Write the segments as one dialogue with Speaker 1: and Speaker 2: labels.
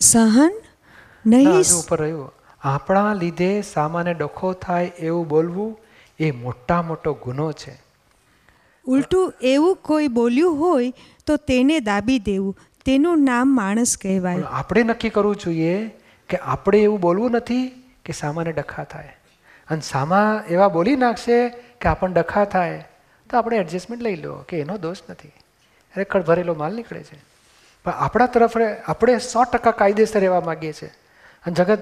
Speaker 1: સહન નહીં
Speaker 2: ઉપર રહ્યું. આપણા લીધે સામાન્ય ડખો થાય એવું બોલવું એ મોટા મોટો ગુનો છે.
Speaker 1: ઉલટું એવું કોઈ બોલ્યું હોય તો તેને દાબી દેવું. તેનું નામ માણસ કહેવાય.
Speaker 2: આપણે નક્કી કરવું જોઈએ કે આપણે એવું બોલવું નથી કે સામાન્ય ડખા થાય. અને સામા એવા બોલી નાખશે કે આપણને ડખા થાય. તો આપણે એડજસ્ટમેન્ટ લઈ લો કે એનો દોષ નથી. રેકડ ભરેલો માલ નીકળે છે. પણ આપણા તરફ આપણે સો ટકા કાયદેસર રહેવા માગીએ છીએ. અને જગત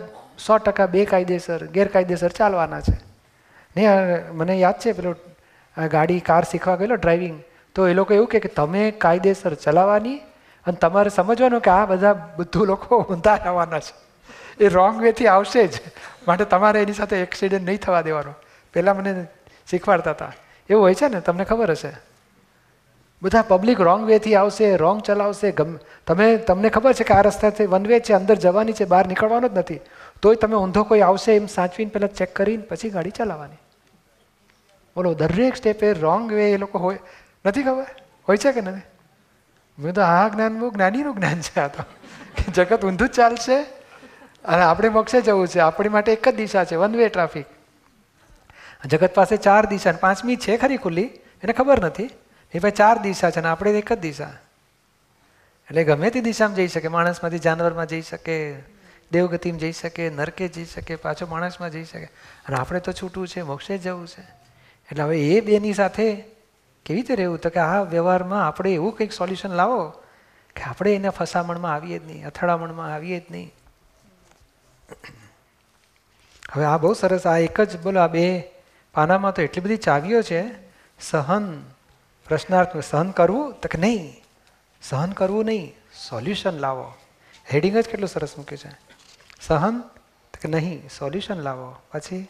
Speaker 2: સો ટકા બે કાયદેસર ગેરકાયદેસર ચાલવાના છે. નહીં મને યાદ છે પેલો ગાડી, કાર શીખવા ગયેલો, ડ્રાઇવિંગ. તો એ લોકો એવું કે તમે કાયદેસર ચલાવવાની અને તમારે સમજવાનું કે આ બધા બધું લોકો ઊંધા આવવાના છે. એ રોંગ વેથી આવશે જ. માટે તમારે એની સાથે એક્સિડન્ટ નહીં થવા દેવાનો. પહેલાં મને શીખવાડતા હતા. એવું હોય છે ને? તમને ખબર હશે? બધા પબ્લિક રોંગ વેથી આવશે રોંગ ચલાવશે, ગમે, તમે, તમને ખબર છે કે આ રસ્તાથી વન વે છે, અંદર જવાની છે, બહાર નીકળવાનો જ નથી. તોય તમે ઊંધો કોઈ આવશે એમ સાચવીને પહેલાં ચેક કરીને પછી ગાડી ચલાવવાની. બોલો, દરેક સ્ટેપે રોંગ વે એ લોકો હોય. નથી ખબર? હોય છે કે નથી? મેં તો આ જ્ઞાન બહુ જ્ઞાનીનું જ્ઞાન છે આ તો. જગત ઊંધું જ ચાલશે અને આપણે મોક્ષે જવું છે. આપણી માટે એક જ દિશા છે વન વે ટ્રાફિક જગત પાસે ચાર દિશા પાંચમી છે ખરી ખુલ્લી? એને ખબર નથી. એ ભાઈ ચાર દિશા છે ને આપણે એક જ દિશા. એટલે ગમે તે દિશામાં જઈ શકે, માણસમાંથી જાનવરમાં જઈ શકે, દેવગતિમાં જઈ શકે, નરકે જઈ શકે, પાછો માણસમાં જઈ શકે. અને આપણે તો છૂટવું છે, મોક્ષે જવું છે. એટલે હવે એ બેની સાથે કેવી રીતે રહેવું? તો કે આ વ્યવહારમાં આપણે એવું કંઈક સોલ્યુશન લાવો કે આપણે એને ફસામણમાં આવીએ જ નહીં, અથડામણમાં આવીએ જ નહીં. હવે આ બહુ સરસ, આ એક જ, બોલો આ બે પાનામાં તો એટલી બધી ચાવીઓ છે. સહન પ્રશ્નાર્થ સહન કરવું તો કે નહીં. સહન કરવું નહીં. સોલ્યુશન લાવો. હેડિંગ જ કેટલું સરસ મૂક્યું છે. સહન તો કે નહીં. સોલ્યુશન લાવો. પછી?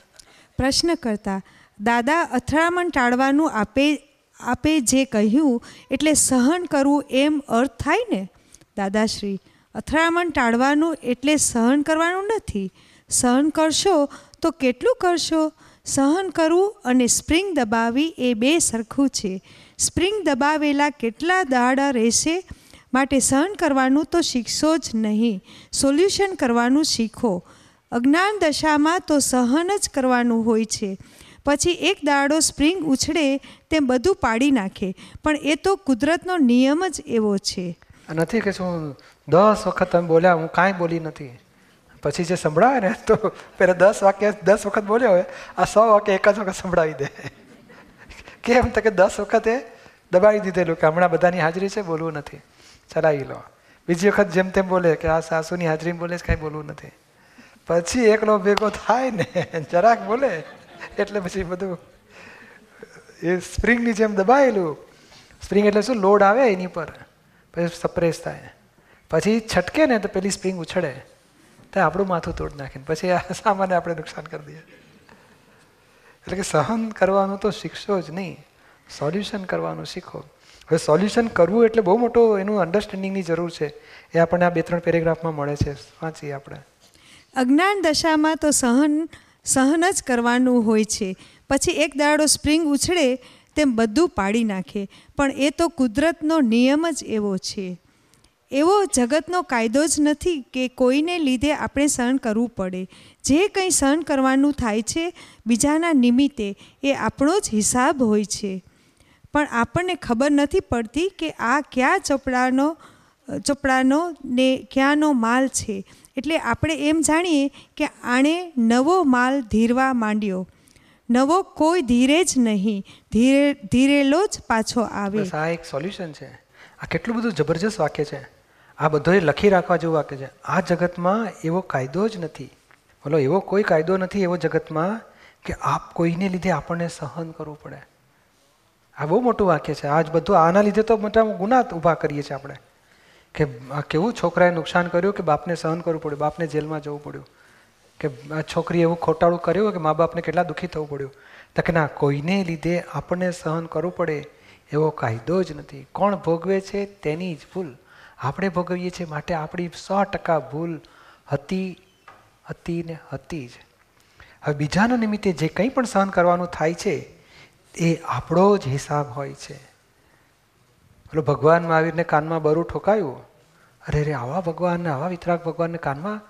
Speaker 1: પ્રશ્ન કરતા, દાદા, અથડામણ ટાળવાનું આપે આપે જે કહ્યું, એટલે સહન કરવું એમ અર્થ થાય ને? દાદાશ્રી, અથડામણ ટાળવાનું એટલે સહન કરવાનું નથી. સહન કરશો તો કેટલું કરશો? સહન કરવું અને સ્પ્રિંગ દબાવી એ બે સરખું છે. સ્પ્રિંગ દબાવેલા કેટલા દાડા રહેશે? માટે સહન કરવાનું તો શીખશો જ નહીં. સોલ્યુશન કરવાનું શીખો. અજ્ઞાન દશામાં તો સહન જ કરવાનું હોય છે. પછી એક દાડો સ્પ્રિંગ ઉછળે તેમ બધું પાડી નાખે. પણ એ તો કુદરતનો નિયમ જ એવો છે.
Speaker 2: નથી કે શું દસ વખત તમે બોલ્યા, હું કાંઈ બોલી નથી. પછી જે સંભળાવે ને, તો પહેલાં દસ વાક્ય, દસ વખત બોલ્યો હોય, આ સો વાક્ય એક જ વખત સંભળાવી દે. કેમ? તો કે દસ વખતે દબાવી દીધેલું કે હમણાં બધાની હાજરી છે, બોલવું નથી. ચલાવી લો. બીજી વખત જેમ તેમ બોલે કે આ સાસુની હાજરીમાં બોલે કાંઈ બોલવું નથી. પછી એકલો ભેગો થાય ને, જરાક બોલે, એટલે પછી બધું એ સ્પ્રિંગની જેમ દબાયેલું. સ્પ્રિંગ એટલે શું? લોડ આવે એની પર. પછી સપ્રેસ થાય. પછી છટકે ને, તો પેલી સ્પ્રિંગ ઉછળે. તો આપણું માથું તોડી નાખીને, પછી આ સામાન્ય આપણે નુકસાન કરી દઈએ. એટલે કે સહન કરવાનું તો શીખશો જ નહીં. સોલ્યુશન કરવાનું શીખો. હવે સોલ્યુશન કરવું એટલે બહુ મોટો એનું અન્ડરસ્ટેન્ડિંગની જરૂર છે. એ આપણને આ બે ત્રણ પેરેગ્રાફમાં મળે છે. વાંચીએ આપણે.
Speaker 1: અજ્ઞાન દશામાં તો સહન સહન જ કરવાનું હોય છે. પછી એક દાડો સ્પ્રિંગ ઉછળે, તેમ બધું પાડી નાખે. પણ એ તો કુદરતનો નિયમ જ એવો છે. એવો જગતનો કાયદો જ નથી કે કોઈને લીધે આપણે સહન કરવું પડે. જે કંઈ સહન કરવાનું થાય છે, બીજાના નિમિત્તે એ આપણો જ હિસાબ હોય છે. પણ આપણને ખબર નથી પડતી કે આ કયા ચોપડાનો ચોપડાનો ને ક્યાંનો માલ છે. એટલે આપણે એમ જાણીએ કે આણે નવો માલ ધીરવા માંડ્યો. નવો કોઈ ધીરે જ નહીં, ધીરે, ધીરેલો જ પાછો આવે.
Speaker 2: આ એક સોલ્યુશન છે. આ કેટલું બધું જબરજસ્ત વાક્ય છે. આ બધોએ લખી રાખવા જેવું વાક્ય છે. આ જગતમાં એવો કાયદો જ નથી. બોલો, એવો કોઈ કાયદો નથી, એવો જગતમાં કે આપ કોઈને લીધે આપણને સહન કરવું પડે. આ બહુ મોટું વાક્ય છે. આજ બધું આના લીધે તો મોટા ગુના ઊભા કરીએ છીએ આપણે. કે આ કેવું છોકરાએ નુકસાન કર્યું કે બાપને સહન કરવું પડ્યું, બાપને જેલમાં જવું પડ્યું. કે આ છોકરી એવું ખોટાળું કર્યું કે મા બાપને કેટલા દુઃખી થવું પડ્યું. તો કે ના, કોઈને લીધે આપણને સહન કરવું પડે એવો કાયદો જ નથી. કોણ ભોગવે છે તેની જ ભૂલ. આપણે ભોગવીએ છીએ માટે આપણી સો ટકા ભૂલ હતી હતી ને હતી જ. હવે બીજાના નિમિત્તે જે કંઈ પણ સહન કરવાનું થાય છે, એ આપણો જ હિસાબ હોય છે. પેલો ભગવાન મહાવીરને કાનમાં બરું ઠોકાયું. અરે રે આવા ભગવાનને, આવા વિતરાગ ભગવાનને કાનમાં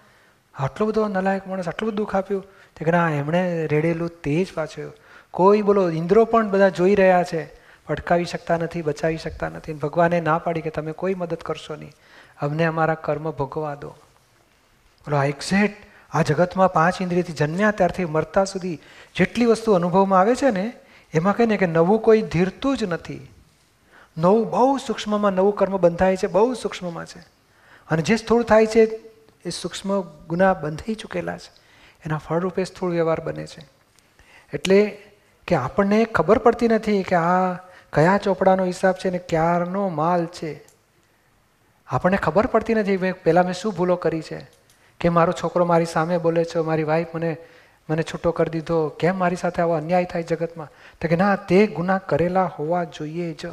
Speaker 2: આટલો બધો નલાયક માણસ આટલું બધું દુઃખ આપ્યું. તે ના એમણે રેડેલું તે જ પાછું. કોઈ બોલો, ઇન્દ્રો પણ બધા જોઈ રહ્યા છે. અટકાવી શકતા નથી, બચાવી શકતા નથી ભગવાને ના પાડી કે તમે કોઈ મદદ કરશો નહીં. અમને અમારા કર્મ ભોગવા દો. બોલો, આ એક્ઝેક્ટ આ જગતમાં પાંચ ઇન્દ્રિયથી જન્મ્યા ત્યારથી મરતા સુધી જેટલી વસ્તુ અનુભવમાં આવે છે ને, એમાં કહે ને કે નવું કોઈ ધીરતું જ નથી. નવું બહુ સૂક્ષ્મમાં નવું કર્મ બંધાય છે, બહુ સૂક્ષ્મમાં છે. અને જે સ્થૂળ થાય છે, એ સૂક્ષ્મ ગુના બંધાઈ ચૂકેલા છે. એના ફળરૂપે સ્થૂળ વ્યવહાર બને છે. એટલે કે આપણને ખબર પડતી નથી કે આ કયા ચોપડાનો હિસાબ છે ને ક્યારનો માલ છે? આપણને ખબર પડતી નથી મેં પહેલાં મેં શું ભૂલો કરી છે? કે મારો છોકરો મારી સામે બોલે છે, મારી વાઈફ મને મને છૂટો કરી દીધો. કેમ મારી સાથે આવો અન્યાય થાય જગતમાં? તો કે, ના, તે ગુના કરેલા હોવા જોઈએ જ.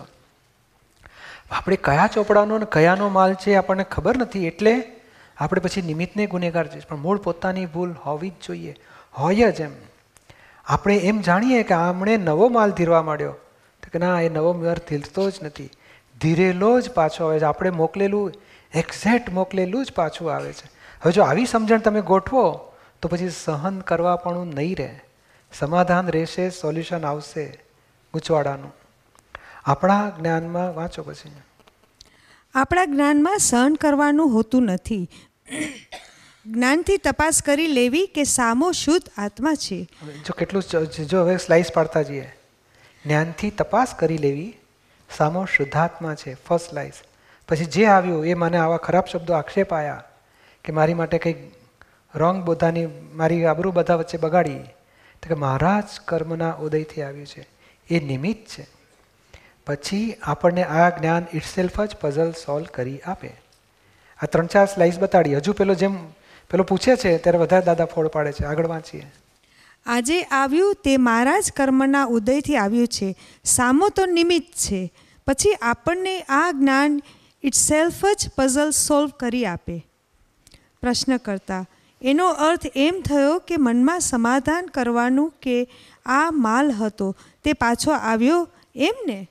Speaker 2: આપણે કયા ચોપડાનો ને કયાનો માલ છે આપણને ખબર નથી. એટલે આપણે પછી નિમિત્તને ગુનેગાર છે. પણ મૂળ પોતાની ભૂલ હોવી જ જોઈએ. હોય જ એમ. આપણે એમ જાણીએ કે આમણે નવો માલ ધીરવા માંડ્યો. કે ના એ નવો વાર થીલતો જ નથી. ધીરેલો જ પાછો આવે છે. આપણે મોકલેલું એક્ઝેક્ટ મોકલેલું જ પાછું આવે છે. હવે જો આવી સમજણ તમે ગોઠવો તો પછી સહન કરવા પણ નહીં રહે. સમાધાન રહેશે સોલ્યુશન આવશે ગૂંચવાડાનું. આપણા જ્ઞાનમાં વાંચો પછી.
Speaker 1: આપણા જ્ઞાનમાં સહન કરવાનું હોતું નથી. જ્ઞાનથી તપાસ કરી લેવી કે સામો શુદ્ધ આત્મા છે.
Speaker 2: જો કેટલું જ- જો હવે સ્લાઇસ પાડતા જઈએ. જ્ઞાનથી તપાસ કરી લેવી સામો શુદ્ધાત્મા છે ફર્સ્ટ સ્લાઇસ પછી જે આવ્યું એ મને આવા ખરાબ શબ્દો આક્ષેપ આવ્યા કે મારી માટે કંઈક રોંગ બોધાની મારી આબરૂ બધા વચ્ચે બગાડી. તો કે મારા જ કર્મના ઉદયથી આવ્યું છે. એ નિમિત્ત છે. પછી આપણને આ જ્ઞાન ઇટસેલ્ફ જ પઝલ સોલ્વ કરી આપે. આ ત્રણ ચાર સ્લાઇસ બતાડી. હજુ પેલો જેમ પેલો પૂછે છે, ત્યારે વધારે દાદા ફોડ પાડે છે. આગળ વાંચીએ.
Speaker 1: આજે આવ્યું તે મારા જ કર્મના ઉદયથી આવ્યું છે. સામો તો નિમિત્ત છે. પછી આપણને આ જ્ઞાન ઇટસેલ્ફ જ પઝલ સોલ્વ કરી આપે. પ્રશ્ન કરતા, એનો અર્થ એમ થયો કે મનમાં સમાધાન કરવાનું કે આ માલ હતો તે પાછો આવ્યો એમ ને?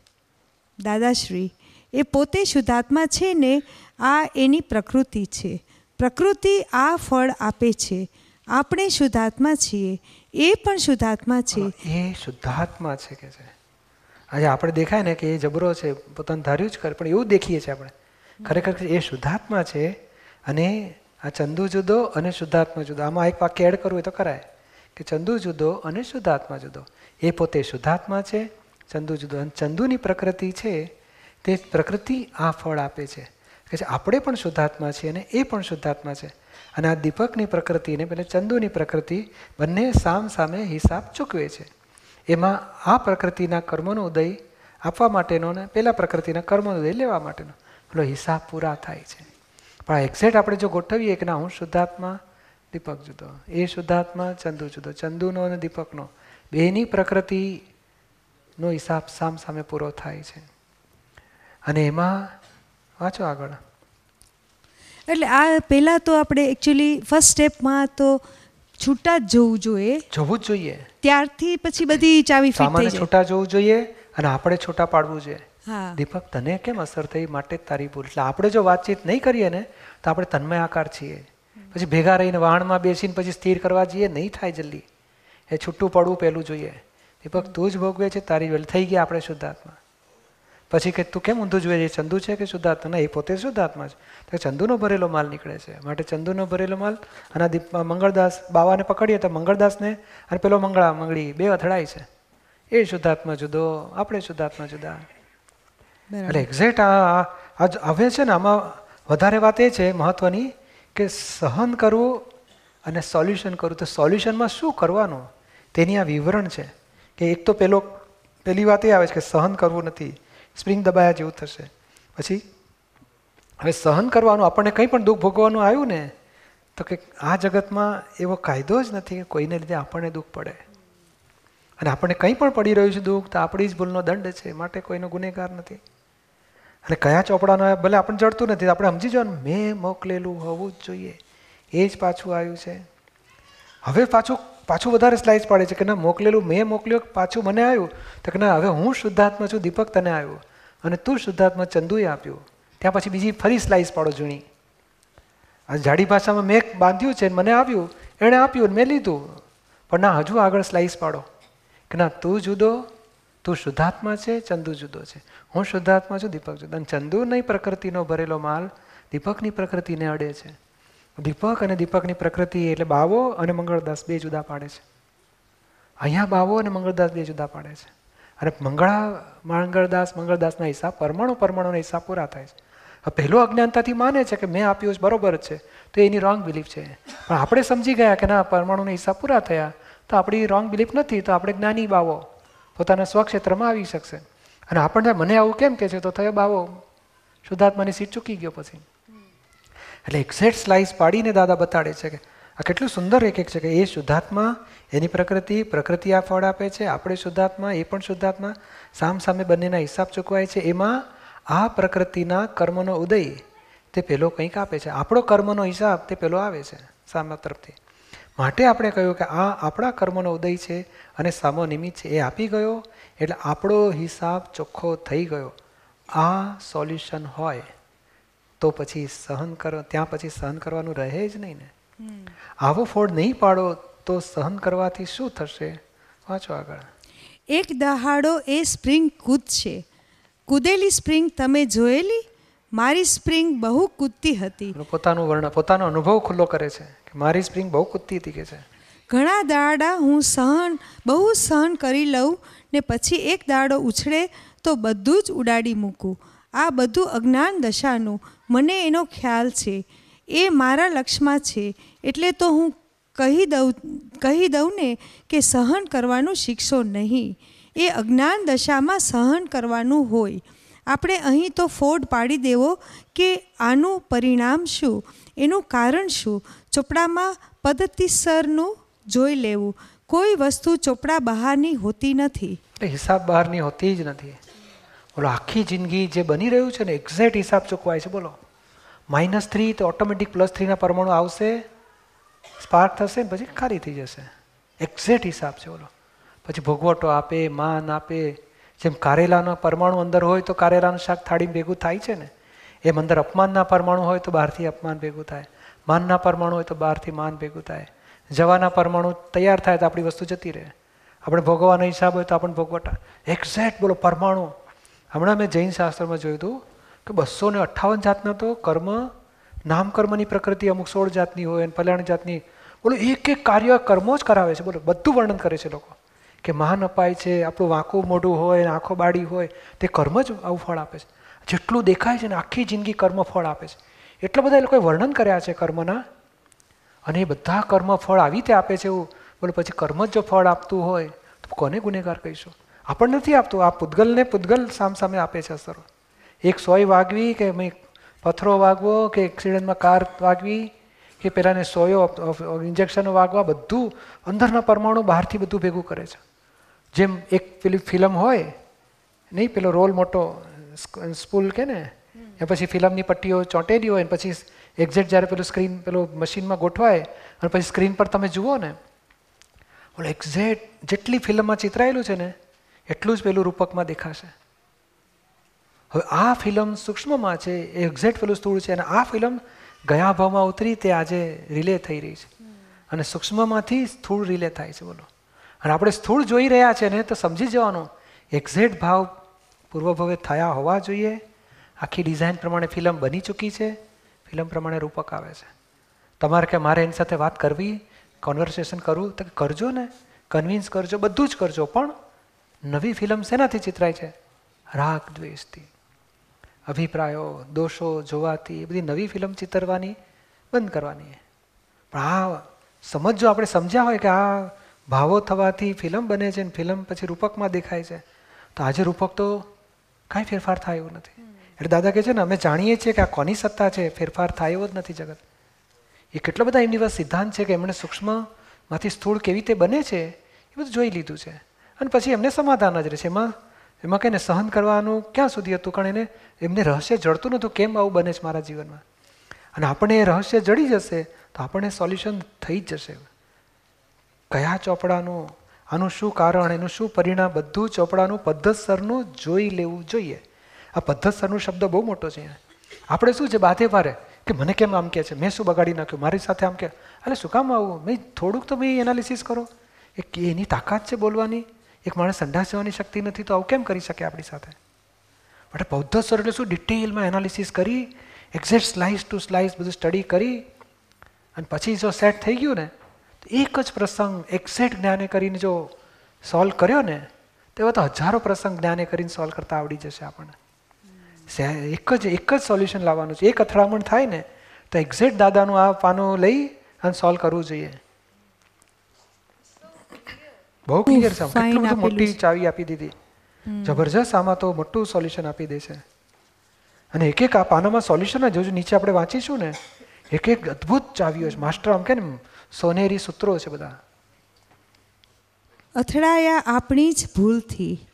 Speaker 1: દાદાશ્રી, એ પોતે શુદ્ધાત્મા છે ને, આ એની પ્રકૃતિ છે. પ્રકૃતિ આ ફળ આપે છે. આપણે શુદ્ધાત્મા છીએ. એ પણ શુદ્ધાત્મા છે.
Speaker 2: એ શુદ્ધાત્મા છે કે છે. આજે આપણે દેખાય ને કે એ જબરો છે, પોતાનું ધાર્યું જ કરે, પણ એવું દેખીએ છીએ આપણે. ખરેખર એ શુદ્ધાત્મા છે અને આ ચંદુ જુદો અને શુદ્ધાત્મા જુદો. આમાં એક વાક્ય એડ કરવું હોય તો કરાય. કે ચંદુ જુદો અને શુદ્ધાત્મા જુદો. એ પોતે શુદ્ધાત્મા છે, ચંદુ જુદો. અને ચંદુની પ્રકૃતિ છે, તે પ્રકૃતિ આ ફળ આપે છે. કે આપણે પણ શુદ્ધાત્મા છીએ અને એ પણ શુદ્ધાત્મા છે. અને આ દીપકની પ્રકૃતિ ને પેલે ચંદુની પ્રકૃતિ બંને સામ સામે હિસાબ ચૂકવે છે. એમાં આ પ્રકૃતિના કર્મનો ઉદય આપવા માટેનો ને પેલા પ્રકૃતિના કર્મનો ઉદય લેવા માટેનો પેલો હિસાબ પૂરા થાય છે. પણ એક્ઝેક્ટ આપણે જો ગોઠવીએ કે ના, હું શુદ્ધાત્મા, દીપક જુદો, એ શુદ્ધાત્મા, ચંદુ જુદો, ચંદુનો અને દીપકનો બેની પ્રકૃતિનો હિસાબ સામ સામે પૂરો થાય છે. અને એમાં વાંચો આગળ.
Speaker 1: એટલે આ પહેલાં તો આપણે એકચ્યુઅલી ફર્સ્ટ સ્ટેપમાં તો છૂટા જ જવું જોઈએ.
Speaker 2: જોવું જ જોઈએ.
Speaker 1: ત્યારથી પછી બધી ચાવી ફિટ
Speaker 2: સામાન્ય
Speaker 1: થઈ જાય.
Speaker 2: છૂટા જવું જોઈએ અને આપણે છૂટા પાડવું જોઈએ
Speaker 1: હા.
Speaker 2: દીપક તને કેમ અસર થઈ માટે જ તારી ભૂલ? એટલે આપણે જો વાતચીત નહીં કરીએ ને તો આપણે તન્મય આકાર છીએ. પછી ભેગા રહીને વાહણમાં બેસીને પછી સ્થિર કરવા જઈએ નહીં થાય જલ્દી. એ છૂટું પડવું પહેલું જોઈએ. દીપક તું જ ભોગવે છે તારી વેલ થઈ ગયા આપણે શુદ્ધાત્મા. પછી કે તું કેમ ઊંધું જોઈએ છે? ચંદુ છે કે શુદ્ધાત્મા? એ પોતે શુદ્ધાત્મા છે. તો ચંદુનો ભરેલો માલ નીકળે છે. માટે ચંદુનો ભરેલો માલ અને દીપમાં દીપ મંગળદાસ બાવાને પકડીએ તો મંગળદાસને અને પેલો મંગળા મંગળી બે અથડાય છે. એ શુદ્ધાત્મા જુદો આપણે શુદ્ધાત્મા જુદા. એટલે એક્ઝેક્ટ આ આ હવે છે ને આમાં વધારે વાત એ છે મહત્વની કે સહન કરવું અને સોલ્યુશન કરવું. તો સોલ્યુશનમાં શું કરવાનું? તેની આ વિવરણ છે. કે એક તો પેલો પહેલી વાત એ આવે છે કે સહન કરવું નથી. સ્પ્રિંગ દબાયા જેવું થશે. પછી હવે સહન કરવાનું, આપણને કંઈ પણ દુઃખ ભોગવવાનું આવ્યું ને, તો કે આ જગતમાં એવો કાયદો જ નથી કે કોઈને લીધે આપણને દુઃખ પડે. અને આપણને કંઈ પણ પડી રહ્યું છે દુઃખ, તો આપણી જ ભૂલનો દંડ છે માટે કોઈનો ગુનેગાર નથી. અને કયા ચોપડાનો, ભલે આપણને જડતું નથી આપણે સમજી જવાનું, મેં મોકલેલું હોવું જ જોઈએ. એ જ પાછું આવ્યું છે. હવે પાછું પાછું વધારે સ્લાઇસ પાડે છે કે ના, મોકલેલું, મેં મોકલ્યું પાછું મને આવ્યું. તો કે ના, હવે હું શુદ્ધાત્મા છું, દીપક તને આવ્યો. અને તું શુદ્ધાત્મા ચંદુએ આપ્યું. ત્યાં પછી બીજી ફરી સ્લાઇસ પાડો જૂની આ જાડી ભાષામાં મેં બાંધ્યું છે, મને આવ્યું. એણે આપ્યું મેં લીધું. પણ ના, હજુ આગળ સ્લાઇસ પાડો. કે ના, તું જુદો, તું શુદ્ધાત્મા છે, ચંદુ જુદો છે. હું શુદ્ધાત્મા છું, દીપક જુદો. અને ચંદુ નહીં પ્રકૃતિનો ભરેલો માલ, દીપકની પ્રકૃતિને અડે છે. દીપક અને દીપકની પ્રકૃતિ એટલે બાવો અને મંગળદાસ બે જુદા પાડે છે. અહીંયા બાવો અને મંગળદાસ બે જુદા પાડે છે. અને મંગળા, મંગળદાસ, મંગળદાસના હિસાબ પરમાણુ પરમાણુના હિસાબ પૂરા થાય છે. હવે પહેલો અજ્ઞાનતાથી માને છે કે મેં આપ્યું છે બરોબર જ છે, તો એની રોંગ બિલીફ છે. પણ આપણે સમજી ગયા કે ના, પરમાણુના હિસાબ પૂરા થયા, તો આપણી રોંગ બિલીફ નથી, તો આપણે જ્ઞાની બાવો. પોતાના સ્વક્ષેત્રમાં આવી શકશે. અને આપણને, મને આવું કેમ કે છે, તો થયો બાવો. શુદ્ધાત્માની સીટ ચૂકી ગયો પછી. એટલે એક્ઝેક્ટ સ્લાઇસ પાડીને દાદા બતાડે છે કે આ કેટલું સુંદર એક એક છે કે એ શુદ્ધાત્મા, એની પ્રકૃતિ પ્રકૃતિ આ ફળ આપે છે, આપણે શુદ્ધાત્મા, એ પણ શુદ્ધાત્મા સામ સામે બંનેના હિસાબ ચૂકવાય છે, એમાં આ પ્રકૃતિના કર્મનો ઉદય તે પેલો કંઈક આપે છે. આપણો કર્મનો હિસાબ તે પેલો આવે છે સામા તરફથી. માટે આપણે કહ્યું કે આ આપણા કર્મનો ઉદય છે અને સામો નિમિત્ત છે એ આપી ગયો, એટલે આપણો હિસાબ ચોખ્ખો થઈ ગયો. આ સોલ્યુશન હોય. તો પછી સહન કરો ત્યાં પછી સહન કરવાનું રહે જ નહીં ને. આવો ફોડ નહીં પાડો તો સહન કરવાથી શું થશે? વાંચો આગળ.
Speaker 1: એક દહાડો એ સ્પ્રિંગ કૂદશે. કૂદેલી સ્પ્રિંગ તમે જોયેલી? મારી સ્પ્રિંગ બહુ કૂદતી હતી.
Speaker 2: પોતાનું વર્ણ પોતાનો અનુભવ ખુલ્લો કરે છે કે મારી સ્પ્રિંગ બહુ કૂદતી હતી કે છે?
Speaker 1: ઘણા દાડા હું સહન બહુ સહન કરી લઉં ને પછી એક દાડો ઉછળે તો બધું જ ઉડાડી મૂકું. આ બધું અજ્ઞાન દશાનું. મને એનો ખ્યાલ છે. એ મારા લક્ષમાં છે. એટલે તો હું કહી દઉં કહી દઉં ને કે સહન કરવાનું શીખશો નહીં. એ અજ્ઞાન દશામાં સહન કરવાનું હોય. આપણે અહીં તો ફોડ પાડી દેવો કે આનું પરિણામ શું? એનું કારણ શું? ચોપડામાં પદ્ધતિસરનું જોઈ લેવું. કોઈ વસ્તુ ચોપડા બહારની હોતી નથી.
Speaker 2: હિસાબ બહારની હોતી જ નથી. બોલો, આખી જિંદગી જે બની રહ્યું છે ને એક્ઝેક્ટ હિસાબ ચૂકવાય છે, બોલો. માઇનસ થ્રી તો ઓટોમેટિક પ્લસ થ્રીના પરમાણુ આવશે સ્પાર્ક થશે પછી ખાલી થઈ જશે. એક્ઝેક્ટ હિસાબ છે, બોલો. પછી ભોગવટો આપે, માન આપે, જેમ કારેલાના પરમાણુ અંદર હોય તો કારેલાનું શાક થાળીમાં ભેગું થાય છે ને. એમ અંદર અપમાનના પરમાણુ હોય તો બહારથી અપમાન ભેગું થાય. માનના પરમાણુ હોય તો બહારથી માન ભેગું થાય. જવાના પરમાણુ તૈયાર થાય તો આપણી વસ્તુ જતી રહે. આપણે ભોગવવાનો હિસાબ હોય તો આપણને ભોગવટા. એક્ઝેક્ટ બોલો, પરમાણુ. હમણાં મેં જૈન શાસ્ત્રમાં જોયું હતું કે બસો ને અઠ્ઠાવન જાતના તો કર્મ નામ કર્મની પ્રકૃતિ અમુક સોળ જાતની હોય અને ફલાણી જાતની. બોલો, એક એક કાર્ય કર્મો જ કરાવે છે. બોલો, બધું વર્ણન કરે છે લોકો. કે મહાન અપાય છે, આપણું વાંકું મોઢું હોય આંખો બાડી હોય, તે કર્મ જ આવું ફળ આપે છે. જેટલું દેખાય છે ને આખી જિંદગી કર્મ ફળ આપે છે. એટલા બધા એ લોકોએ વર્ણન કર્યા છે કર્મના. અને એ બધા કર્મ ફળ આવી રીતે આપે છે એવું. બોલો, પછી કર્મ જ જો ફળ આપતું હોય, તો કોને ગુનેગાર કહીશું? આપણને નથી આપતું. આ પૂતગલને પૂતગલ સામ સામે આપે છે અસરો. એક સોય વાગવી કે મેં પથ્થરો વાગવો કે એક્સિડન્ટમાં કાર વાગવી કે પેલાને સોયો ઇન્જેક્શનો વાગવા બધું અંદરના પરમાણુ બહારથી બધું ભેગું કરે છે. જેમ એક પેલી ફિલ્મ હોય નહીં પેલો રોલ મોટો સ્પૂલ કે ને એ પછી ફિલ્મની પટ્ટીઓ ચોંટેલી હોય પછી એક્ઝેક્ટ જ્યારે પેલું સ્ક્રીન પેલું મશીનમાં ગોઠવાય અને પછી સ્ક્રીન પર તમે જુઓ ને બોલો એક્ઝેક્ટ જેટલી ફિલ્મમાં ચિતરાયેલું છે ને એટલું જ પેલું રૂપકમાં દેખાશે. હવે આ ફિલ્મ સૂક્ષ્મમાં છે, એ એક્ઝેક્ટ પેલું સ્થૂળ છે અને આ ફિલ્મ ગયા ભાવમાં ઉતરી તે આજે રિલે થઈ રહી છે. અને સૂક્ષ્મમાંથી સ્થૂળ રિલે થાય છે, બોલો. અને આપણે સ્થૂળ જોઈ રહ્યા છે ને, તો સમજી જવાનું એક્ઝેક્ટ ભાવ પૂર્વભવે થયા હોવા જોઈએ. આખી ડિઝાઇન પ્રમાણે ફિલ્મ બની ચૂકી છે, ફિલ્મ પ્રમાણે રૂપક આવે છે. તમારે કે મારે એની સાથે વાત કરવી કોન્વર્સેશન કરવું, તો કરજો ને કન્વિન્સ કરજો, બધું જ કરજો, પણ નવી ફિલ્મ શેનાથી ચિતરાય છે? રાગ, દ્વેષથી. અભિપ્રાયો, દોષો જોવાથી એ બધી નવી ફિલ્મ ચિતરવાની, બંધ કરવાની પણ આ સમજો આપણે સમજ્યા હોય કે આ ભાવો થવાથી ફિલ્મ બને છે ને ફિલ્મ પછી રૂપકમાં દેખાય છે, તો આજે રૂપક તો કાંઈ ફેરફાર થાય એવું નથી. એટલે દાદા કહે છે ને, અમે જાણીએ છીએ કે આ કોની સત્તા છે? ફેરફાર થાય એવો જ નથી જગત. એ કેટલા બધા એમની પાસે સિદ્ધાંત છે કે એમણે સૂક્ષ્મમાંથી સ્થૂળ કેવી રીતે બને છે? એ બધું જોઈ લીધું છે. અને પછી એમને સમાધાન જ રહેશે. એમાં એમાં કંઈને સહન કરવાનું ક્યાં સુધી હતું? કારણ એને, એમને રહસ્ય જડતું નહોતું કેમ આવું બને છે મારા જીવનમાં. અને આપણને એ રહસ્ય જડી જશે તો આપણને સોલ્યુશન થઈ જ જશે. કયા ચોપડાનું, આનું શું કારણ, એનું શું પરિણામ, બધું ચોપડાનું પદ્ધતસરનું જોઈ લેવું જોઈએ. આ પદ્ધતસરનું શબ્દ બહુ મોટો છે આપણે શું છે બાધે ભારે? કે મને કેમ આમ કહે છે? મેં શું બગાડી નાખ્યું? મારી સાથે આમ કે એટલે શું કામ આવું? મેં થોડુંક તો મેં એનાલિસિસ કરો. એ એની તાકાત છે બોલવાની. એક માણસ સંડાસ જવાની શક્તિ નથી તો આવું કેમ કરી શકે આપણી સાથે? માટે બૌદ્ધ સ્વર એટલે શું? ડિટેલમાં એનાલિસિસ કરી એક્ઝેક્ટ સ્લાઇસ ટુ સ્લાઇસ બધું સ્ટડી કરી, અને પછી જો સેટ થઈ ગયું ને, તો એક જ પ્રસંગ એક્ઝેક્ટ જ્ઞાને કરીને જો સોલ્વ કર્યો ને તેવા તો હજારો પ્રસંગ જ્ઞાને કરીને સોલ્વ કરતા આવડી જશે આપણને. એક જ એક જ સોલ્યુશન લાવવાનું છે. એક અથડામણ થાય ને, તો એક્ઝેક્ટ દાદાનું આ પાનું લઈ અને સોલ્વ કરવું જોઈએ. બહુ ક્લિયર છે. કેટલું બધું મોટી ચાવી આપી દીધી. જબરજસ્ત આમાં તો મોટું સોલ્યુશન આપી દે છે. અને એક એક આ પાનામાં સોલ્યુશન જ નીચે આપણે વાંચીશું ને એક એક અદ્ભુત ચાવીઓ છે. માસ્ટર આમ કે ને સોનેરી સૂત્રો છે બધા.
Speaker 1: અથડાયા આપણી જ ભૂલથી.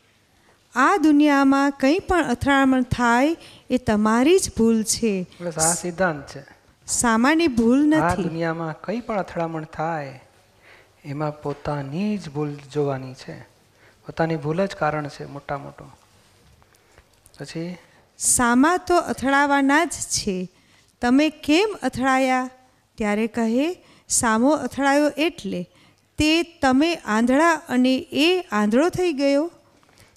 Speaker 1: આ દુનિયામાં કંઈ પણ અથડામણ થાય એ તમારી જ ભૂલ છે.
Speaker 2: આ સિદ્ધાંત છે.
Speaker 1: સામાન્ય ભૂલ
Speaker 2: આ દુનિયામાં કંઈ પણ અથડામણ થાય એમાં પોતાની જ ભૂલ જોવાની છે. પોતાની ભૂલ જ કારણ છે મોટા મોટો પછી?
Speaker 1: સામા તો અથડાવાના જ છે. તમે કેમ અથડાયા? ત્યારે કહે સામો અથડાયો એટલે તે તમે આંધળા અને એ આંધળો થઈ ગયો?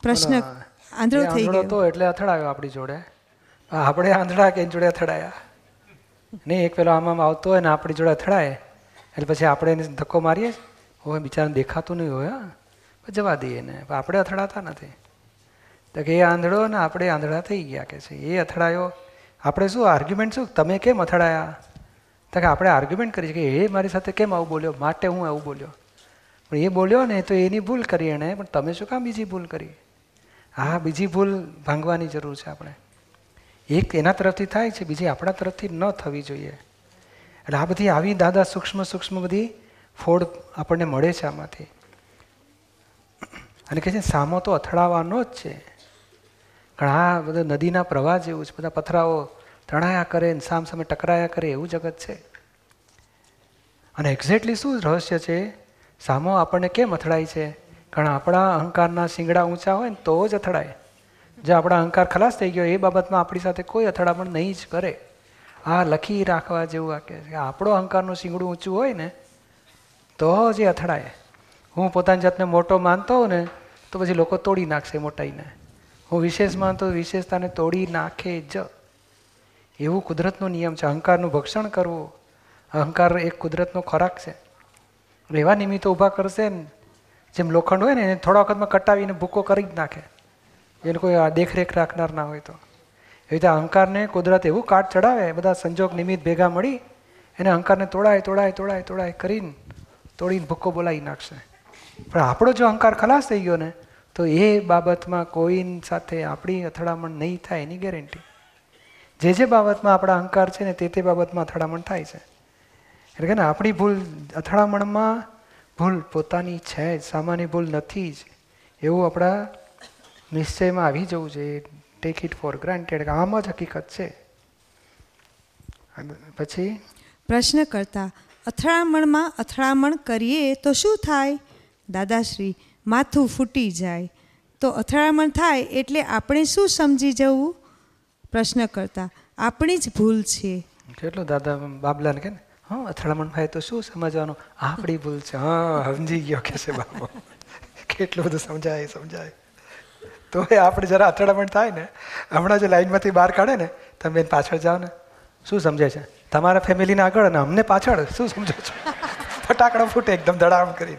Speaker 1: પ્રશ્ન આંધળો થઈ ગયો.
Speaker 2: તો એટલે અથડાયો આપણી જોડે. આપણે આંધળા કે જોડે અથડાયા? નહીં એક પેલો આમ આવતો હોય ને આપણી જોડે અથડાય. એટલે પછી આપણે એને ધક્કો મારીએ? હોય બિચારાને દેખાતું નહીં હોય, હા. જવા દઈએ ને પણ આપણે અથડાતા નથી. તો કે એ આંધળો ને આપણે આંધળા થઈ ગયા કે છે. એ અથડાયો. આપણે શું આર્ગ્યુમેન્ટ શું? તમે કેમ અથડાયા? તો કે આપણે આર્ગ્યુમેન્ટ કરીએ કે એ મારી સાથે કેમ આવું બોલ્યો? માટે હું આવું બોલ્યો. પણ એ બોલ્યો ને તો એની ભૂલ કરી એણે. પણ તમે શું કામ બીજી ભૂલ કરી? હા, બીજી ભૂલ ભાંગવાની જરૂર છે આપણે. એક એના તરફથી થાય છે, બીજી આપણા તરફથી ન થવી જોઈએ. એટલે આ બધી આવી દાદા સૂક્ષ્મ સૂક્ષ્મ બધી ફોડ આપણને મળે છે આમાંથી. અને કહે છે, સામો તો અથડાવાનો જ છે. ઘણા બધા નદીના પ્રવાહ જેવું છે, બધા પથરાઓ તણાયા કરે ને સામ સામે ટકરાયા કરે, એવું જગત છે. અને એક્ઝેક્ટલી શું રહસ્ય છે? સામો આપણને કેમ અથડાય છે? કારણ આપણા અહંકારના શિંગડા ઊંચા હોય ને તો જ અથડાય. જે આપણા અહંકાર ખલાસ થઈ ગયો એ બાબતમાં આપણી સાથે કોઈ અથડામણ નહીં જ કરે. આ લખી રાખવા જેવું આ કે આપણો અહંકારનું શિંગડું ઊંચું હોય ને તો જે અથડાય. હું પોતાની જાતને મોટો માનતો હોઉં ને, તો પછી લોકો તોડી નાખશે મોટાઈને. હું વિશેષ માનતો વિશેષતાને તોડી નાખે જ. એવું કુદરતનો નિયમ છે. અહંકારનું ભક્ષણ કરવું. અહંકાર એક કુદરતનો ખોરાક છે. એવા નિમિત્તો ઊભા કરશે ને, જેમ લોખંડ હોય ને, એને થોડા વખતમાં કટાવીને ભૂકો કરી જ નાખે. એને કોઈ દેખરેખ રાખનાર ના હોય તો. એવી રીતે અહંકારને કુદરત એવું કાટ ચડાવે, બધા સંજોગ નિમિત્ત ભેગા મળી, એને અહંકારને તોડાય તોડાય તોડાય તોડાય કરીને તોડીને ભૂક્કો બોલાવી નાખશે. પણ આપણો જો અહંકાર ખલાસ થઈ ગયો ને, તો એ બાબતમાં કોઈ સાથે આપણી અથડામણ નહીં થાય એની ગેરંટી. જે જે બાબતમાં આપણા અહંકાર છે ને, તે તે બાબતમાં અથડામણ થાય છે. એટલે કે ને, આપણી ભૂલ અથડામણમાં ભૂલ પોતાની છે જ, સામાન્ય ભૂલ નથી જ. એવું આપણા નિશ્ચયમાં આવી જવું જોઈએ. ટેક ઇટ ફોર ગ્રાન્ટેડ આમ જ હકીકત છે. પછી?
Speaker 1: પ્રશ્ન કરતા અથડામણમાં અથડામણ કરીએ તો શું થાય? દાદાશ્રી, માથું ફૂટી જાય. તો અથડામણ થાય એટલે આપણે શું સમજી જવું? પ્રશ્ન કરતા, આપણી જ ભૂલ છે.
Speaker 2: કેટલો દાદા બાબલાને કે હા, અથડામણ થાય તો શું સમજવાનું? આપણી ભૂલ છે. હા, સમજી ગયો કે છે બાબો કેટલું બધું સમજાય સમજાય. તો આપણે જરા અથડામણ થાય ને, હમણાં જો લાઈનમાંથી બહાર કાઢે ને, તમે પાછળ જાઓ ને, શું સમજાય છે? તમારા ફેમિલીને આગળ અને અમને પાછળ શું સમજો છો? ફટાકડા ફૂટે એકદમ ધડામ કરી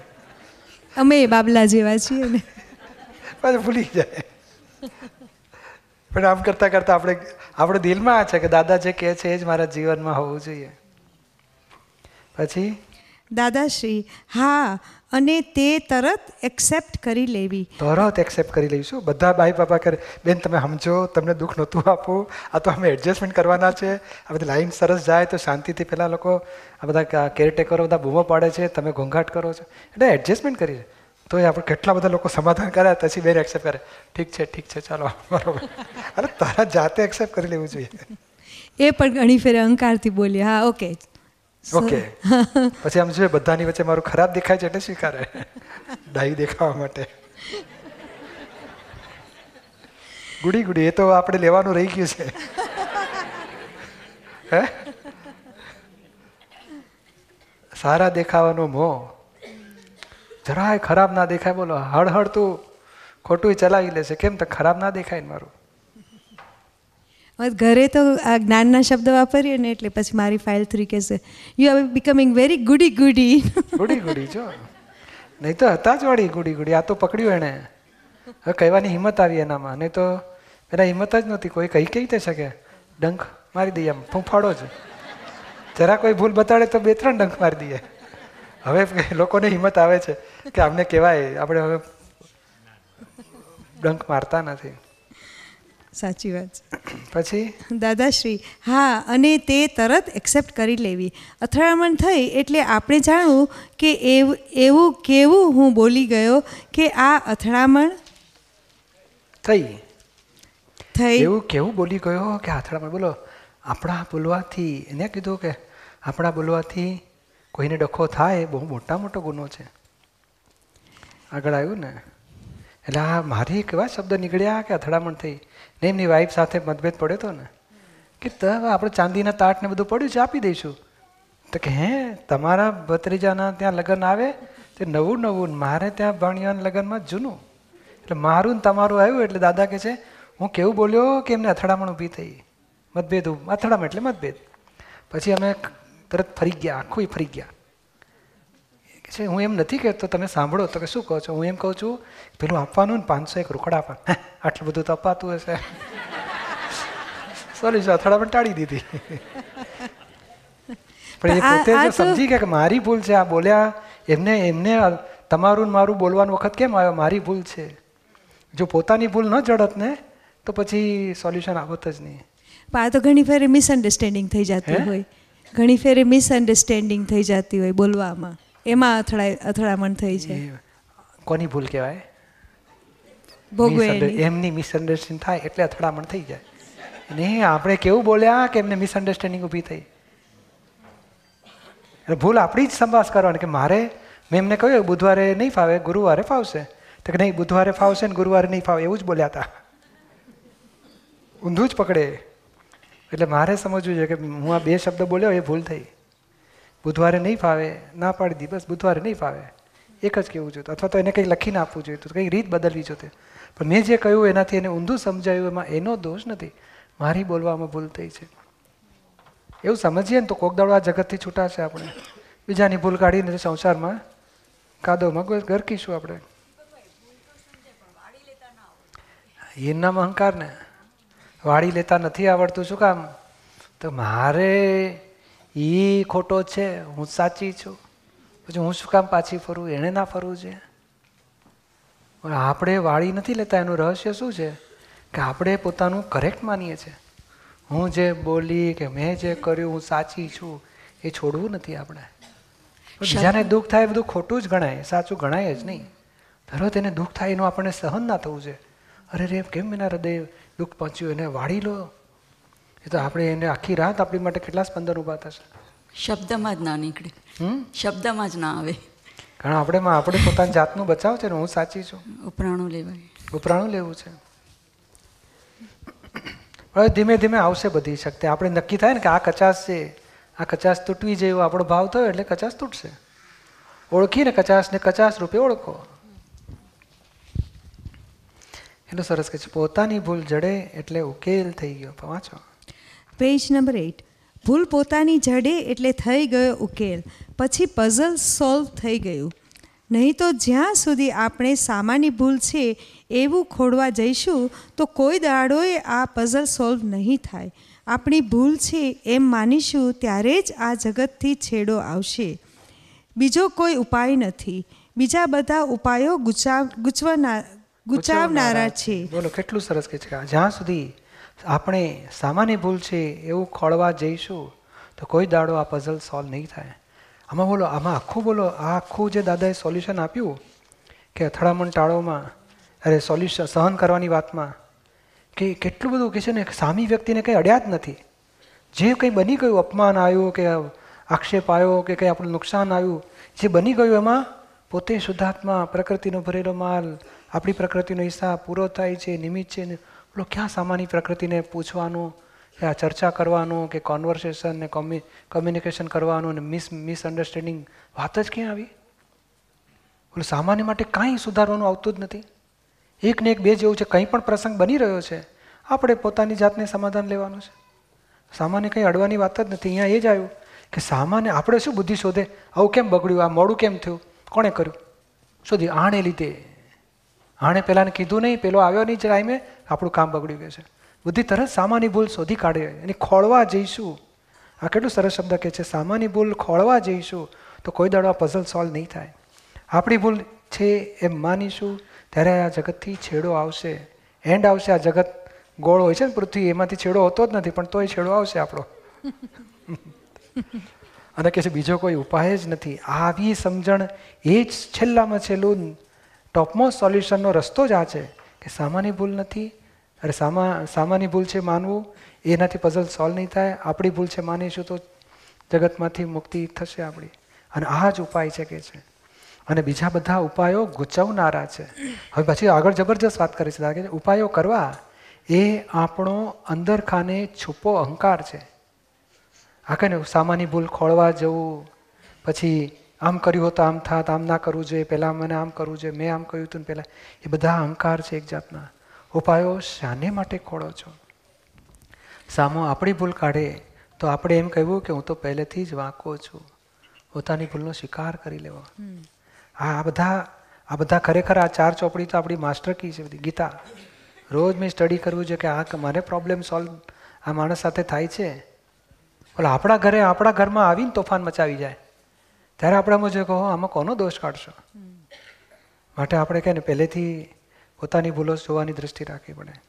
Speaker 1: અમે બાબલા જેવા છીએ ને.
Speaker 2: પાછું ભૂલી જાય. પણ આમ કરતા કરતા આપણે આપણે દિલમાં આ છે કે દાદા જે કહે છે એ જ મારા જીવનમાં હોવું જોઈએ. પછી?
Speaker 1: દાદાશ્રી હા અને તે તરત એક્સેપ્ટ કરી લેવી.
Speaker 2: તરત એક્સેપ્ટ કરી લઈશું. બધા બાઈ બાપા કરે બેન તમે સમજો તમને દુઃખ નહોતું આપવું. આ તો અમે એડજસ્ટમેન્ટ કરવાના છે. આ બધી લાઈન સરસ જાય તો શાંતિથી પહેલાં લોકો આ બધા કેરટેકરો બધા બૂમો પાડે છે. તમે ઘોંઘાટ કરો છો. એટલે એડજસ્ટમેન્ટ કરી તો એ આપણે કેટલા બધા લોકો સમાધાન કર્યા પછી બેન એક્સેપ્ટ કરે. ઠીક છે ઠીક છે ચાલો બરોબર. અરે તારા જાતે એક્સેપ્ટ કરી લેવું જોઈએ.
Speaker 1: એ પણ ઘણી ફેરે અહંકારથી બોલીએ હા ઓકે
Speaker 2: ઓકે પછી આમ છે, બધાની વચ્ચે મારું ખરાબ દેખાય છે એટલે સ્વીકારે. ડાઈ દેખાવા માટે. ગુડી ગુડી, એ તો આપણે લેવાનું રહી ગયું છે. હે? સારા દેખાવાનો મોહ. જરાય ખરાબ ના દેખાય, બોલો હળહળ તું ખોટું ચલાવી લેશે. કેમ તો ખરાબ ના દેખાય મારું?
Speaker 1: ઘરે તો આ જ્ઞાનના શબ્દ વાપરીએ ને એટલે પછી મારી ફાઇલ થ્રી કહેશે you are becoming very goody goody
Speaker 2: goody goody જો. નહીં તો હતા જ વાળી ગુડી ગુડી આ તો પકડ્યું એણે. હવે કહેવાની હિંમત આવી એનામાં. નહીં તો એના હિંમત જ નહોતી. કોઈ કહી કઈ રીતે શકે? ડંખ મારી દઈએ આમ ફૂંફાડો જ. જરા કોઈ ભૂલ બતાડે તો બે ત્રણ ડંખ મારી દઈએ. હવે લોકોને હિંમત આવે છે કે આમને કહેવાય. આપણે હવે ડંખ મારતા નથી.
Speaker 1: સાચી વાત
Speaker 2: પછી?
Speaker 1: દાદાશ્રી હા અને તે તરત એક્સેપ્ટ કરી લેવી. અથડામણ થઈ એટલે આપણે જાણવું કે એવું એવું કેવું હું બોલી ગયો કે આ અથડામણ?
Speaker 2: થઈ.
Speaker 1: થઈ.
Speaker 2: એવું કેવું બોલી ગયો કે અથડામણ? બોલો આપણા બોલવાથી એને કીધું કે આપણા બોલવાથી કોઈને ડખો થાય બહુ મોટા મોટો ગુનો છે. આગળ આવ્યું ને? એટલે આ મારી કેવા શબ્દ નીકળ્યા કે અથડામણ થઈ? ને એમની વાઈફ સાથે મતભેદ પડ્યો હતો ને? કે તબ આપણે ચાંદીના તાટને બધું પડ્યું છે, આપી દઈશું. તો કે હે, તમારા ભત્રીજાના ત્યાં લગ્ન આવે, તે નવું નવું મારે ત્યાં ભાણિયાના લગ્નમાં જૂનું. એટલે મારું ને તમારું આવ્યું એટલે દાદા કે છે, હું કેવું બોલ્યો કે એમને અથડામણ ઊભી થઈ? મતભેદ અથડામણ એટલે મતભેદ. પછી અમે તરત ફરી ગયા આખું ફરી ગયા. છે હું એમ નથી કહેતો તમે સાંભળો તો કે શું કહો છો? હું એમ કહું છું પેલું આપવાનું ને પાંચસો એક રોકડા પણ આટલું બધું તો અપાતું હશે. સોરી અથડામણ ટાળી દીધી. પણ એ પોતે જો સમજી ગયા કે મારી ભૂલ છે આ બોલ્યા એમને એમને તમારું ને મારું બોલવાનો વખત કેમ આવ્યો? મારી ભૂલ છે. જો પોતાની ભૂલ ન જડત ને તો પછી સોલ્યુશન આવત જ નહીં.
Speaker 1: પણ આ તો ઘણી ફેરે મિસઅન્ડરસ્ટેન્ડિંગ થઈ જતી હોય. ઘણી ફેરે મિસઅન્ડરસ્ટેન્ડિંગ થઈ જતી હોય બોલવામાં. એમાં અથડાય અથડામણ થઈ છે.
Speaker 2: કોની ભૂલ કહેવાય?
Speaker 1: ભોગવે.
Speaker 2: એમની મિસઅન્ડરસ્ટેન્ડિંગ થાય એટલે અથડામણ થઈ જાય. ને આપણે કેવું બોલ્યા કે એમને મિસઅન્ડરસ્ટેન્ડિંગ ઊભી થઈ? એટલે ભૂલ આપણી જ સંભાસ કરવાની કે મારે મેં એમને કહ્યું બુધવારે નહીં ફાવે ગુરુવારે ફાવશે. તો કે નહીં બુધવારે ફાવશે ને ગુરુવારે નહીં ફાવે એવું જ બોલ્યા હતા. ઊંધું જ પકડે. એટલે મારે સમજવું છે કે હું આ બે શબ્દ બોલ્યો એ ભૂલ થઈ. બુધવારે નહીં ફાવે, ના પાડી દી, બસ બુધવારે નહીં ફાવે. એક જ કહેવું જોઈએ. અથવા તો એને કંઈ લખીને આપવું જોઈએ, તો કંઈ રીત બદલવી જોઈએ પણ મેં જે કહ્યું એનાથી એને ઊંધું સમજાયું, એમાં એનો દોષ નથી. મારી બોલવામાં ભૂલ થઈ છે. એવું સમજીએ ને તો કોક દાડો આ જગતથી છૂટાશે આપણે. બીજાની ભૂલ કાઢીને સંસારમાં કાદવમાં કોઈ ગરકીશું આપણે. એનામ અહંકાર ને વાળી લેતા નથી આવડતું, શું કામ? તો મારે ઈ ખોટો છે હું સાચી છું. પછી હું શું કામ પાછી ફરું? એણે ના ફરવું છે. પણ આપણે વાળી નથી લેતા એનું રહસ્ય શું છે? કે આપણે પોતાનું કરેક્ટ માનીએ છીએ હું જે બોલી કે મેં જે કર્યું હું સાચી છું એ છોડવું નથી આપણે. પણ બીજાને દુઃખ થાય બધું ખોટું જ ગણાય સાચું ગણાય જ નહીં. તરત એને દુઃખ થાય એનું આપણને સહન ના થવું છે. અરે રે કેમ એના હૃદય દુઃખ પહોંચ્યું? એને વાળી લો. એ તો આપણે એને આખી રાત આપણી માટે કેટલા સ્પંદન ઊભા થશે?
Speaker 3: શબ્દમાં જ ના નીકળે. શબ્દમાં જ ના આવે.
Speaker 2: કારણ આપણે આપણે પોતાની જાતનું બચાવ છે ને હું સાચી છું?
Speaker 3: ઉપરાણું લેવાય.
Speaker 2: ઉપરાણું લેવું છે. હવે ધીમે ધીમે આવશે બધી શક્તિ. આપણે નક્કી થાય ને કે આ કચાસ છે આ કચાસ તૂટવી જેવો આપણો ભાવ થયો એટલે કચાસ તૂટશે. ઓળખીને કચાસને કચાસ રૂપે ઓળખો. એટલું સરસ કે છે પોતાની ભૂલ જડે એટલે ઉકેલ થઈ ગયો. વાંચો.
Speaker 1: પેજ નંબર એઇટ ભૂલ પોતાની જડે એટલે થઈ ગયો ઉકેલ. પછી પઝલ સોલ્વ થઈ ગયું. નહીં તો જ્યાં સુધી આપણે સામાન્ય ભૂલ છે એવું ખોડવા જઈશું તો કોઈ દાડોએ આ પઝલ સોલ્વ નહીં થાય. આપણી ભૂલ છે એમ માનીશું ત્યારે જ આ જગતથી છેડો આવશે. બીજો કોઈ ઉપાય નથી. બીજા બધા ઉપાયો ગુચાવ ગુચવાના ગુચાવનારા છે.
Speaker 2: બોલો કેટલું સરસ કે છે જ્યાં સુધી આપણે સામાન્ય ભૂલ છે એવું ખોળવા જઈશું, તો કોઈ દાડો આ પઝલ સોલ્વ નહીં થાય. આમાં બોલો, આમાં આખું બોલો, આ આખું જે દાદાએ સોલ્યુશન આપ્યું, કે અથડામણ ટાળોમાં, અરે સોલ્યુશન સહન કરવાની વાતમાં, કે કેટલું બધું કે છે ને સામી વ્યક્તિને કંઈ અડ્યા જ નથી. જે કંઈ બની ગયું, અપમાન આવ્યું, કે આક્ષેપ આવ્યો, કે કંઈ આપણું નુકસાન આવ્યું, જે બની ગયું એમાં, પોતે શુદ્ધાત્મા, પ્રકૃતિનો ભરેલો માલ, આપણી પ્રકૃતિનો હિસાબ પૂરો થાય છે, નિમિત્ત છે બોલો ક્યાં સામાન્ય પ્રકૃતિને પૂછવાનું, કે આ ચર્ચા કરવાનું, કે કોન્વર્સેશન ને કોમ્યુ કમ્યુનિકેશન કરવાનું ને મિસ મિસઅન્ડરસ્ટેન્ડિંગ વાત જ ક્યાં આવી? એટલે સામાન્ય માટે કાંઈ સુધારવાનું આવતું જ નથી. એક ને એક બે જેવું છે, કંઈ પણ પ્રસંગ બની રહ્યો છે, આપણે પોતાની જાતને સમાધાન લેવાનું છે. સામાન્ય કંઈ અડવાની વાત જ નથી, અહીંયા એ જ આવ્યું, કે સામાન્ય આપણે શું બુદ્ધિ શોધે? આવું કેમ બગડ્યું? આ મોડું કેમ થયું? કોણે કર્યું? શોધી આણે લીધે. આણે પેલાને કીધું નહીં, પેલો આવ્યો નહીં ટાઈમે આપણું કામ બગડી ગયું છે. બુદ્ધિ તરત સામાન્ય ભૂલ શોધી કાઢે એની ખોળવા જઈશું. આ કેટલું સરસ શબ્દ કહે છે? સામાન્ય ભૂલ ખોળવા જઈશું તો કોઈ દાડો આ પઝલ સોલ્વ નહીં થાય. આપણી ભૂલ છે એમ માનીશું. ત્યારે આ જગતથી છેડો આવશે. એન્ડ આવશે. આ જગત ગોળ હોય છે ને પૃથ્વી, એમાંથી છેડો હોતો જ નથી, પણ તોય છેડો આવશે આપણો. અને કે છે, બીજો કોઈ ઉપાય જ નથી. આવી સમજણ એ જ છેલ્લામાં છેલ્લું ટોપમોસ્ટ સોલ્યુશનનો રસ્તો જ આ છે કે સામાન્ય ભૂલ નથી અરે સામા, સામાન્ય ભૂલ છે માનવું? એનાથી પઝલ સોલ્વ નહીં થાય? આપણી ભૂલ છે માનીશું તો જગતમાંથી મુક્તિ થશે આપણી. અને આ જ ઉપાય છે કે છે. અને બીજા બધા ઉપાયો ગુચવનારા છે. હવે પછી આગળ જબરજસ્ત વાત કરી છે કે ઉપાયો કરવા એ આપણો અંદર ખાને છુપો અહંકાર છે. આ કહે ને સામાન્ય ભૂલ ખોળવા જવું. પછી આમ કર્યું હોત આમ થાત, આમ ના કરવું જોઈએ, પહેલાં મને આમ કરવું જોઈએ, મેં આમ કહ્યું હતું ને પહેલાં. એ બધા અહંકાર છે એક જાતના. ઉપાયો શાને માટે ખોળો છો? સામો આપણી ભૂલ કાઢે તો આપણે એમ કહેવું કે હું તો પહેલેથી જ વાંકો છું. પોતાની ભૂલનો સ્વીકાર કરી લેવો. આ બધા આ બધા ખરેખર આ ચાર ચોપડી તો આપણી માસ્ટર કી છે બધી. ગીતા. રોજ મેં સ્ટડી કરવું છે કે આ મને પ્રોબ્લેમ સોલ્વ આ માણસ સાથે થાય છે. બોલો આપણા ઘરે આપણા ઘરમાં આવીને તોફાન મચાવી જાય. ત્યારે આપણે જે કહો આમાં કોનો દોષ કાઢશો? માટે આપણે કહે ને પહેલેથી પોતાની ભૂલો જોવાની દ્રષ્ટિ રાખવી પડે.